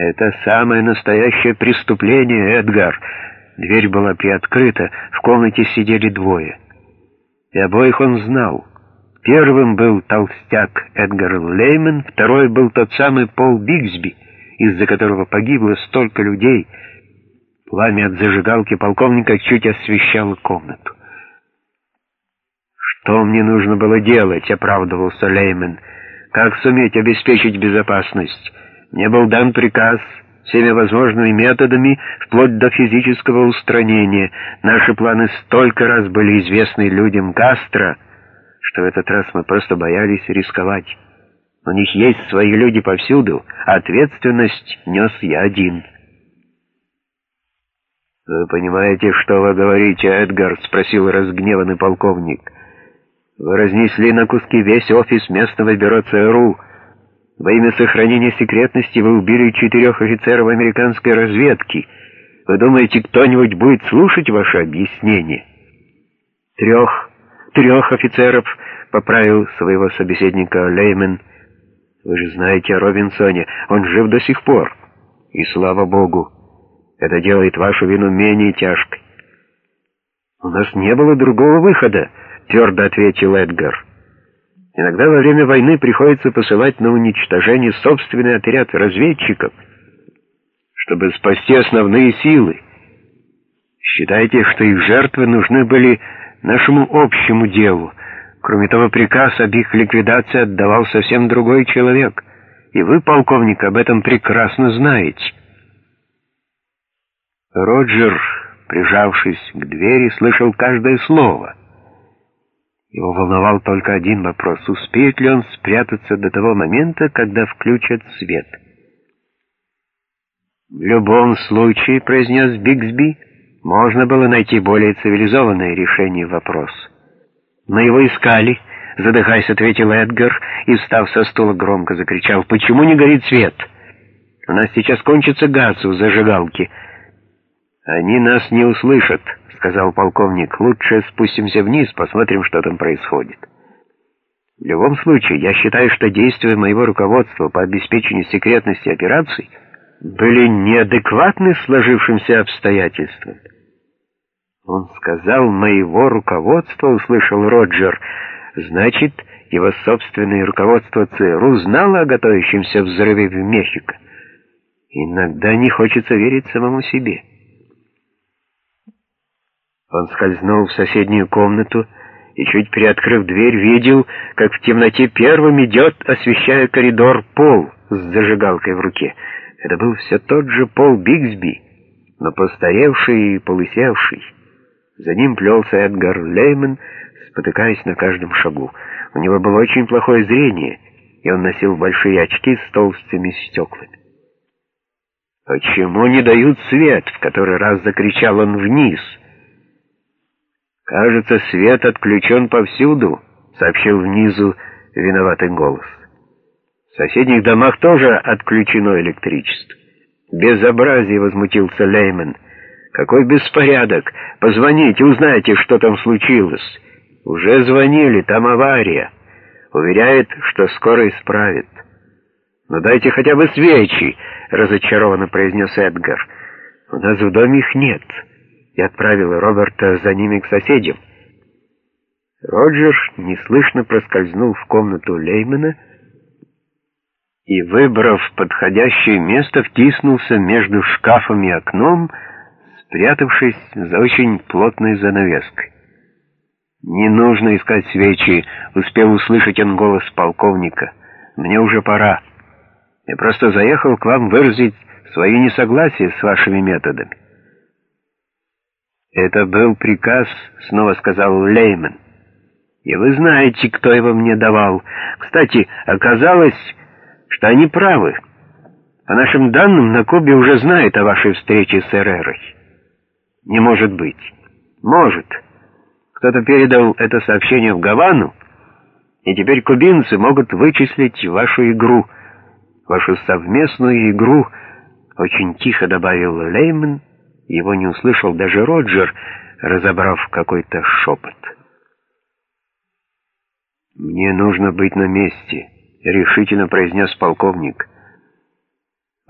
«Это самое настоящее преступление, Эдгар!» Дверь была приоткрыта, в комнате сидели двое. И обоих он знал. Первым был толстяк Эдгар Леймен, второй был тот самый Пол Бигсби, из-за которого погибло столько людей. Пламя от зажигалки полковника чуть освещало комнату. «Что мне нужно было делать?» — оправдывался Леймен. «Как суметь обеспечить безопасность? Мне был дан приказ всеми возможными методами, вплоть до физического устранения. Наши планы столько раз были известны людям Кастро, что в этот раз мы просто боялись рисковать. У них есть свои люди повсюду, а ответственность нес я один». «Вы понимаете, что вы говорите, Эдгар?» — спросил разгневанный полковник. «Вы разнесли на куски весь офис местного бюро ЦРУ». Во имя сохранения секретности вы убили четырех офицеров американской разведки. Вы думаете, кто-нибудь будет слушать ваше объяснение? Трех, трех офицеров, поправил своего собеседника Леймен. Вы же знаете о Робинсоне, он жив до сих пор. И слава богу, это делает вашу вину менее тяжкой. «У нас не было другого выхода», — твердо ответил Эдгар. Иногда во время войны приходится посылать на уничтожение собственный отряд разведчиков, чтобы спасти основные силы. Считайте, что их жертвы нужны были нашему общему делу. Кроме того, приказ об их ликвидации отдавал совсем другой человек, и вы, полковник, об этом прекрасно знаете. Роджер, прижавшись к двери, слышал каждое слово — его волновал только один вопрос — успеет ли он спрятаться до того момента, когда включат свет. «В любом случае», — произнес Бигсби, — «можно было найти более цивилизованное решение вопроса». «Мы его искали», — задыхаясь, ответил Эдгар и, встав со стула, громко закричал, «Почему не горит свет? У нас сейчас кончится газ у зажигалки». «Они нас не услышат», сказал полковник, — «лучше спустимся вниз, посмотрим, что там происходит». В любом случае, я считаю, что действия моего руководства по обеспечению секретности операций были неадекватны сложившимся обстоятельствам. Он сказал «моего руководства», — услышал Роджер. Значит, его собственное руководство ЦРУ знало о готовящемся взрыве в Мехико. Иногда не хочется верить самому себе. Он скользнул в соседнюю комнату и, чуть приоткрыв дверь, видел, как в темноте первым идет, освещая коридор, Пол с зажигалкой в руке. Это был все тот же Пол Бигсби, но постаревший и полысевший. За ним плелся Эдгар Лейман, спотыкаясь на каждом шагу. У него было очень плохое зрение, и он носил большие очки с толстыми стеклами. «Почему не дают свет?» — в который раз закричал он вниз — «Кажется, свет отключен повсюду», — сообщил внизу виноватый голос. «В соседних домах тоже отключено электричество». «Безобразие!» — возмутился Лейман. «Какой беспорядок! Позвоните, узнайте, что там случилось». «Уже звонили, там авария». Уверяет, что скоро исправит. «Ну дайте хотя бы свечи», — разочарованно произнес Эдгар. «У нас в доме их нет» и отправил Роберта за ними к соседям. Роджер неслышно проскользнул в комнату Леймена и, выбрав подходящее место, втиснулся между шкафом и окном, спрятавшись за очень плотной занавеской. «Не нужно искать свечи», — успел услышать он голос полковника. «Мне уже пора. Я просто заехал к вам выразить свое несогласие с вашими методами». «Это был приказ», — снова сказал Лейман. «И вы знаете, кто его мне давал. Кстати, оказалось, что они правы. По нашим данным, на Кубе уже знают о вашей встрече с Эрерой». «Не может быть». «Может. Кто-то передал это сообщение в Гавану, и теперь кубинцы могут вычислить вашу игру, вашу совместную игру», — очень тихо добавил Лейман, — его не услышал даже Роджер, разобрав какой-то шепот. «Мне нужно быть на месте», — решительно произнес полковник.